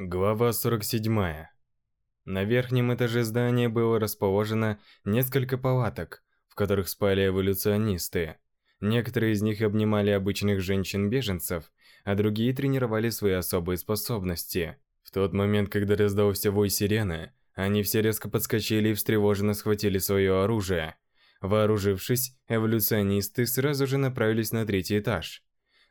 Глава 47. На верхнем этаже здания было расположено несколько палаток, в которых спали эволюционисты. Некоторые из них обнимали обычных женщин-беженцев, а другие тренировали свои особые способности. В тот момент, когда раздался вой сирены, они все резко подскочили и встревоженно схватили свое оружие. Вооружившись, эволюционисты сразу же направились на третий этаж.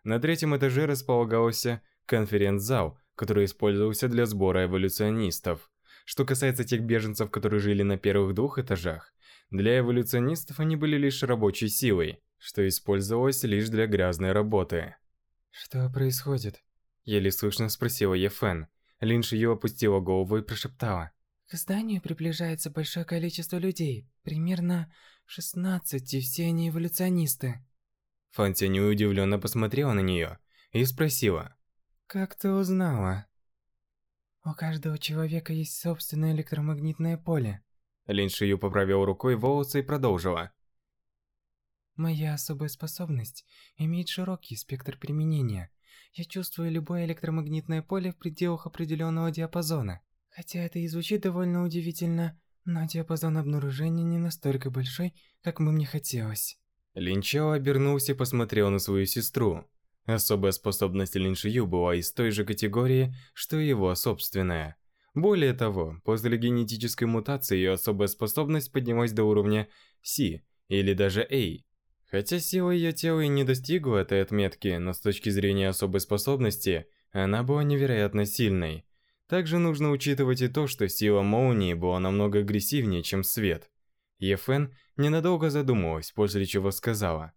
На третьем этаже располагался конференц-зал – который использовался для сбора эволюционистов. Что касается тех беженцев, которые жили на первых двух этажах, для эволюционистов они были лишь рабочей силой, что использовалось лишь для грязной работы. «Что происходит?» Еле слышно спросила Ефен. Лин Шио опустила голову и прошептала. К зданию приближается большое количество людей, примерно 16, и все они эволюционисты. Фантя неудивленно посмотрела на нее и спросила. Как ты узнала? У каждого человека есть собственное электромагнитное поле. Лин Шию поправил рукой волосы и продолжила. Моя особая способность имеет широкий спектр применения. Я чувствую любое электромагнитное поле в пределах определенного диапазона. Хотя это и звучит довольно удивительно, но диапазон обнаружения не настолько большой, как бы мне хотелось. Линчао обернулся и посмотрел на свою сестру. Особая способность Линшию была из той же категории, что и его собственная. Более того, после генетической мутации ее особая способность поднялась до уровня Си или даже A. Хотя сила ее тела и не достигла этой отметки, но с точки зрения особой способности, она была невероятно сильной. Также нужно учитывать и то, что сила молнии была намного агрессивнее, чем свет. Ефен ненадолго задумалась, после чего сказала –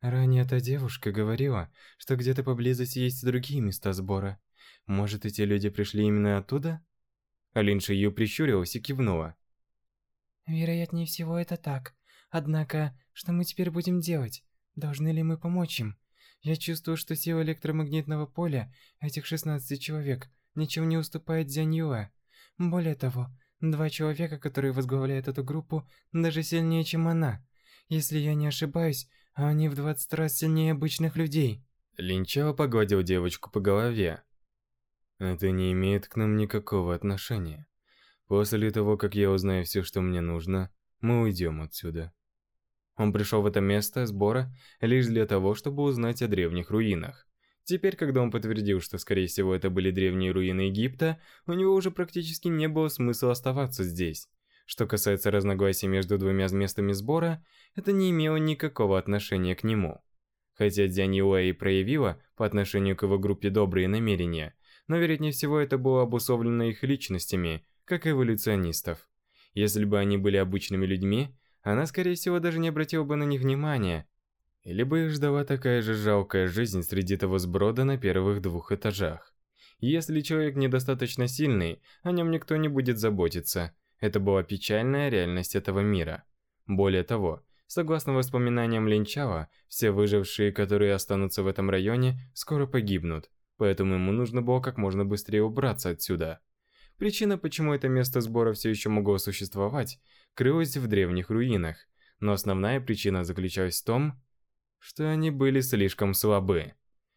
Ранее та девушка говорила, что где-то поблизости есть другие места сбора. Может, эти люди пришли именно оттуда? Алин Шию прищурилась и кивнула. Вероятнее всего это так. Однако, что мы теперь будем делать? Должны ли мы помочь им? Я чувствую, что сила электромагнитного поля этих 16 человек ничем не уступает Дзяньюэ. Более того, два человека, которые возглавляют эту группу, даже сильнее, чем она. Если я не ошибаюсь, они в 20 раз сильнее обычных людей. Линчао погладил девочку по голове. Это не имеет к нам никакого отношения. После того, как я узнаю все, что мне нужно, мы уйдем отсюда. Он пришел в это место сбора лишь для того, чтобы узнать о древних руинах. Теперь, когда он подтвердил, что, скорее всего, это были древние руины Египта, у него уже практически не было смысла оставаться здесь. Что касается разногласий между двумя местами сбора, это не имело никакого отношения к нему. Хотя Дзянь Юэ и проявила по отношению к его группе добрые намерения, но вероятнее всего это было обусловлено их личностями, как эволюционистов. Если бы они были обычными людьми, она, скорее всего, даже не обратила бы на них внимания, или бы их ждала такая же жалкая жизнь среди того сброда на первых двух этажах. Если человек недостаточно сильный, о нем никто не будет заботиться – это была печальная реальность этого мира. Более того, согласно воспоминаниям Линчава, все выжившие, которые останутся в этом районе, скоро погибнут, поэтому ему нужно было как можно быстрее убраться отсюда. Причина, почему это место сбора все еще могло существовать, крылась в древних руинах, но основная причина заключалась в том, что они были слишком слабы.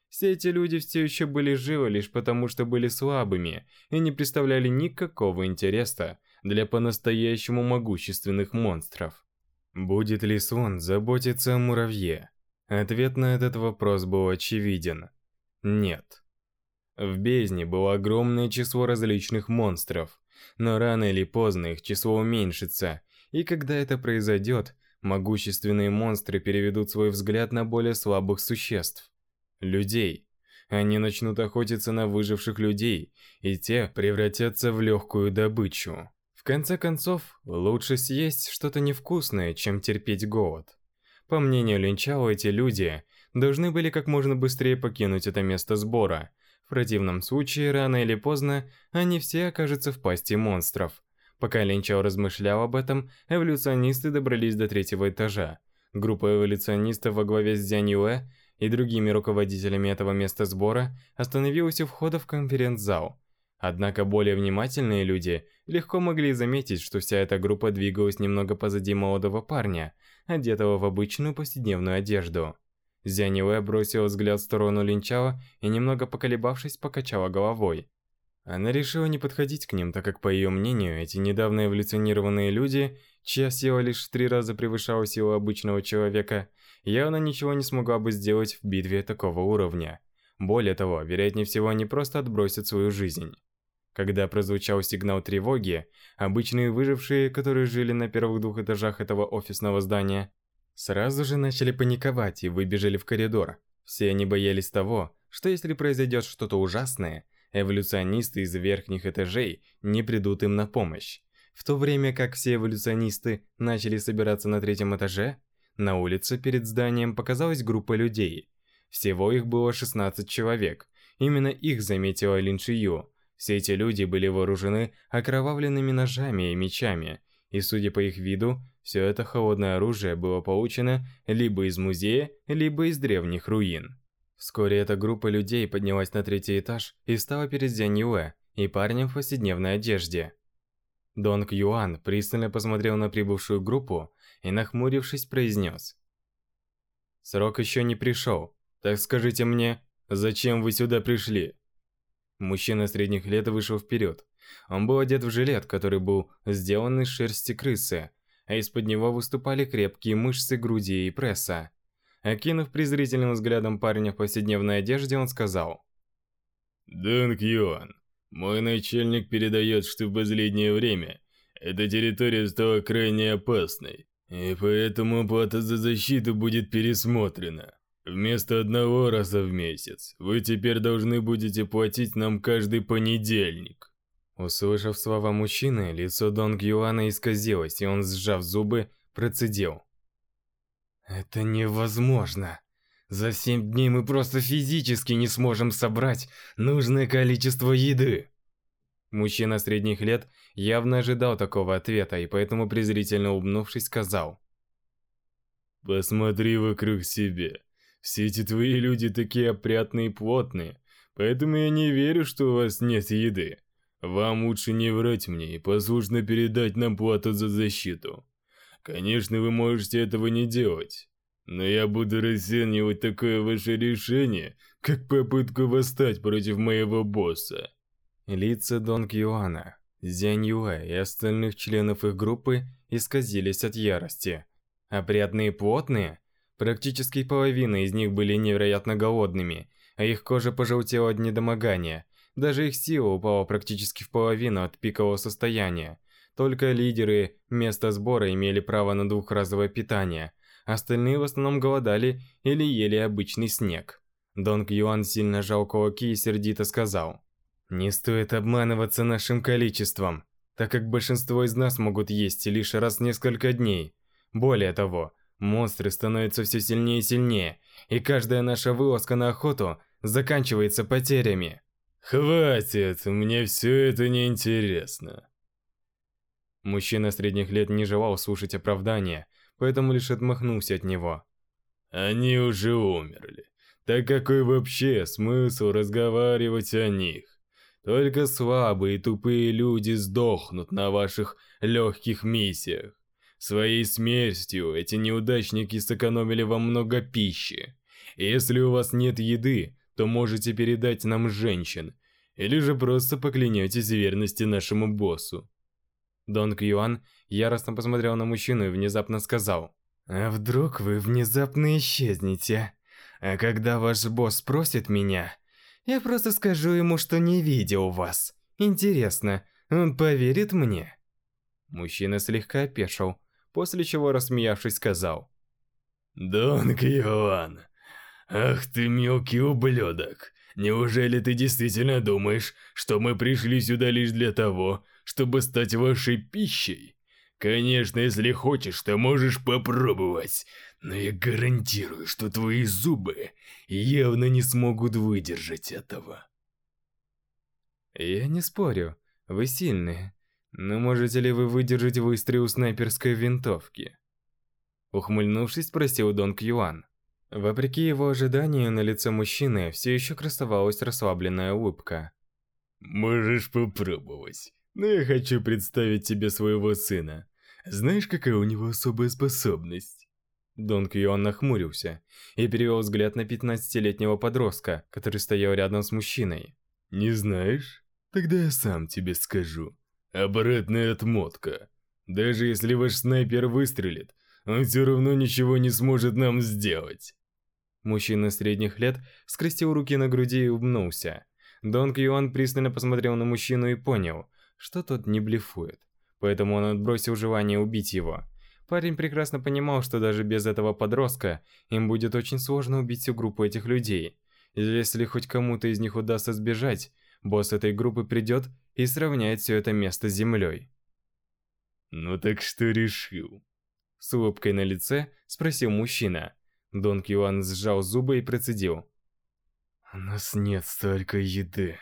Все эти люди все еще были живы лишь потому, что были слабыми и не представляли никакого интереса для по-настоящему могущественных монстров. Будет ли Сон заботиться о муравье? Ответ на этот вопрос был очевиден. Нет. В бездне было огромное число различных монстров, но рано или поздно их число уменьшится, и когда это произойдет, могущественные монстры переведут свой взгляд на более слабых существ. Людей. Они начнут охотиться на выживших людей, и те превратятся в легкую добычу конце концов, лучше съесть что-то невкусное, чем терпеть голод. По мнению Линчао, эти люди должны были как можно быстрее покинуть это место сбора. В противном случае, рано или поздно, они все окажутся в пасти монстров. Пока Линчао размышлял об этом, эволюционисты добрались до третьего этажа. Группа эволюционистов во главе с Дзянь Юэ и другими руководителями этого места сбора остановилась у входа в конференц-зал. Однако более внимательные люди легко могли заметить, что вся эта группа двигалась немного позади молодого парня, одетого в обычную повседневную одежду. Зянилэ бросила взгляд в сторону Линчала и, немного поколебавшись, покачала головой. Она решила не подходить к ним, так как, по ее мнению, эти недавно эволюционированные люди, чья сила лишь в три раза превышала силу обычного человека, явно ничего не смогла бы сделать в битве такого уровня. Более того, вероятнее всего, они просто отбросят свою жизнь. Когда прозвучал сигнал тревоги, обычные выжившие, которые жили на первых двух этажах этого офисного здания, сразу же начали паниковать и выбежали в коридор. Все они боялись того, что если произойдет что-то ужасное, эволюционисты из верхних этажей не придут им на помощь. В то время как все эволюционисты начали собираться на третьем этаже, на улице перед зданием показалась группа людей. Всего их было 16 человек. Именно их заметила Лин Шию, все эти люди были вооружены окровавленными ножами и мечами, и судя по их виду, все это холодное оружие было получено либо из музея, либо из древних руин. Вскоре эта группа людей поднялась на третий этаж и встала перед Дзянь Юэ и парнем в повседневной одежде. Донг Юан пристально посмотрел на прибывшую группу и, нахмурившись, произнес. «Срок еще не пришел. Так скажите мне, зачем вы сюда пришли?» Мужчина средних лет вышел вперед. Он был одет в жилет, который был сделан из шерсти крысы, а из-под него выступали крепкие мышцы груди и пресса. Окинув презрительным взглядом парня в повседневной одежде, он сказал. «Дэнк Юан, мой начальник передает, что в последнее время эта территория стала крайне опасной, и поэтому плата за защиту будет пересмотрена. Вместо одного раза в месяц вы теперь должны будете платить нам каждый понедельник. Услышав слова мужчины, лицо Донг Юана исказилось, и он, сжав зубы, процедил. «Это невозможно. За семь дней мы просто физически не сможем собрать нужное количество еды». Мужчина средних лет явно ожидал такого ответа, и поэтому презрительно улыбнувшись, сказал. «Посмотри вокруг себя. Все эти твои люди такие опрятные и плотные, поэтому я не верю, что у вас нет еды. Вам лучше не врать мне и послушно передать нам плату за защиту. Конечно, вы можете этого не делать, но я буду расценивать такое ваше решение, как попытку восстать против моего босса». Лица Дон Кьюана, Зянь Юэ и остальных членов их группы исказились от ярости. «Опрятные плотные? Практически половина из них были невероятно голодными, а их кожа пожелтела от недомогания. Даже их сила упала практически в половину от пикового состояния. Только лидеры места сбора имели право на двухразовое питание, остальные в основном голодали или ели обычный снег. Донг Юан сильно жал кулаки и сердито сказал. «Не стоит обманываться нашим количеством, так как большинство из нас могут есть лишь раз в несколько дней. Более того, Монстры становятся все сильнее и сильнее, и каждая наша вылазка на охоту заканчивается потерями. Хватит, мне все это неинтересно. Мужчина средних лет не желал слушать оправдания, поэтому лишь отмахнулся от него. Они уже умерли. Так какой вообще смысл разговаривать о них? Только слабые и тупые люди сдохнут на ваших легких миссиях. Своей смертью эти неудачники сэкономили вам много пищи. Если у вас нет еды, то можете передать нам женщин, или же просто поклянетесь верности нашему боссу». Дон Кьюан яростно посмотрел на мужчину и внезапно сказал, «А вдруг вы внезапно исчезнете? А когда ваш босс спросит меня, я просто скажу ему, что не видел вас. Интересно, он поверит мне?» Мужчина слегка опешил, после чего, рассмеявшись, сказал. «Дон Кьюан, ах ты мелкий ублюдок, неужели ты действительно думаешь, что мы пришли сюда лишь для того, чтобы стать вашей пищей? Конечно, если хочешь, то можешь попробовать, но я гарантирую, что твои зубы явно не смогут выдержать этого». «Я не спорю, вы сильные, но можете ли вы выдержать выстрел снайперской винтовки? Ухмыльнувшись, спросил Дон Кьюан. Вопреки его ожиданию, на лице мужчины все еще красовалась расслабленная улыбка. «Можешь попробовать, но я хочу представить тебе своего сына. Знаешь, какая у него особая способность?» Дон Кьюан нахмурился и перевел взгляд на 15-летнего подростка, который стоял рядом с мужчиной. «Не знаешь? Тогда я сам тебе скажу. Обратная отмотка. Даже если ваш снайпер выстрелит, он все равно ничего не сможет нам сделать. Мужчина средних лет скрестил руки на груди и улыбнулся. Донг Юан пристально посмотрел на мужчину и понял, что тот не блефует. Поэтому он отбросил желание убить его. Парень прекрасно понимал, что даже без этого подростка им будет очень сложно убить всю группу этих людей. Если хоть кому-то из них удастся сбежать, босс этой группы придет и сравняет все это место с землей. «Ну так что решил?» С улыбкой на лице спросил мужчина. Дон Кьюан сжал зубы и процедил. «У нас нет столько еды.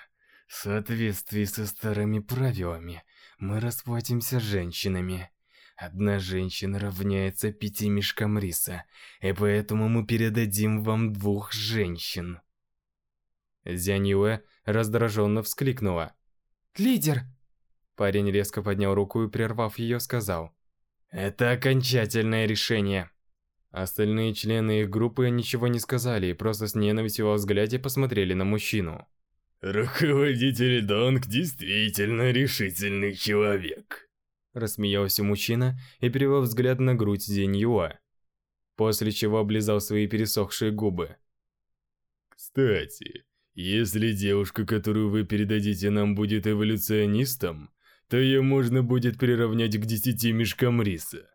В соответствии со старыми правилами мы расплатимся женщинами. Одна женщина равняется пяти мешкам риса, и поэтому мы передадим вам двух женщин». Зянь Юэ раздраженно вскликнула. Лидер!» Парень резко поднял руку и, прервав ее, сказал. «Это окончательное решение!» Остальные члены их группы ничего не сказали и просто с ненавистью во взгляде посмотрели на мужчину. «Руководитель Донг действительно решительный человек!» Рассмеялся мужчина и перевел взгляд на грудь День Юа, после чего облизал свои пересохшие губы. «Кстати, если девушка, которую вы передадите нам, будет эволюционистом, то ее можно будет приравнять к десяти мешкам риса.